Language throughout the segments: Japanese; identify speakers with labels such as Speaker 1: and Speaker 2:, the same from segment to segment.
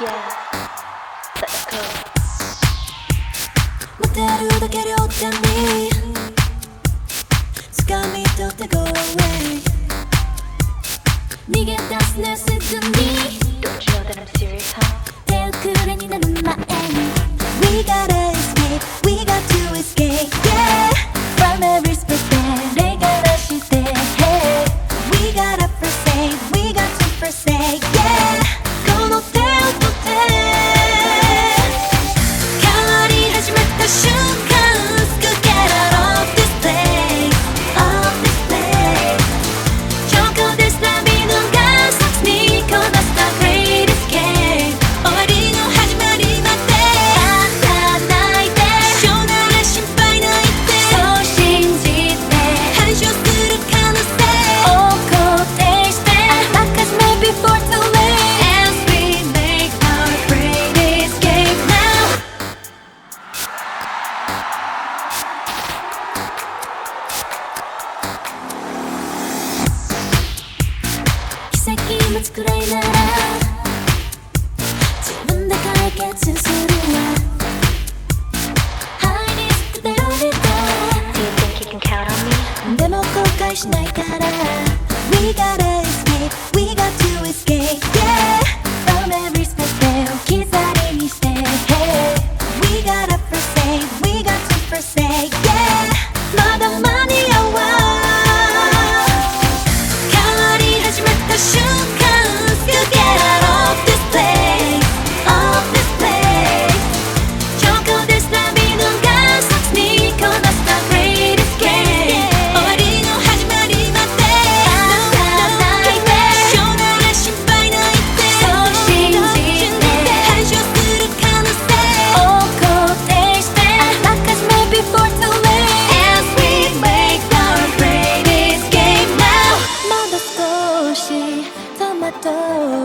Speaker 1: Yeah, let's go.
Speaker 2: 「でも後悔しないから」「We!」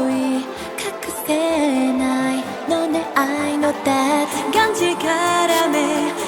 Speaker 2: い隠せないのね愛の手感じからめ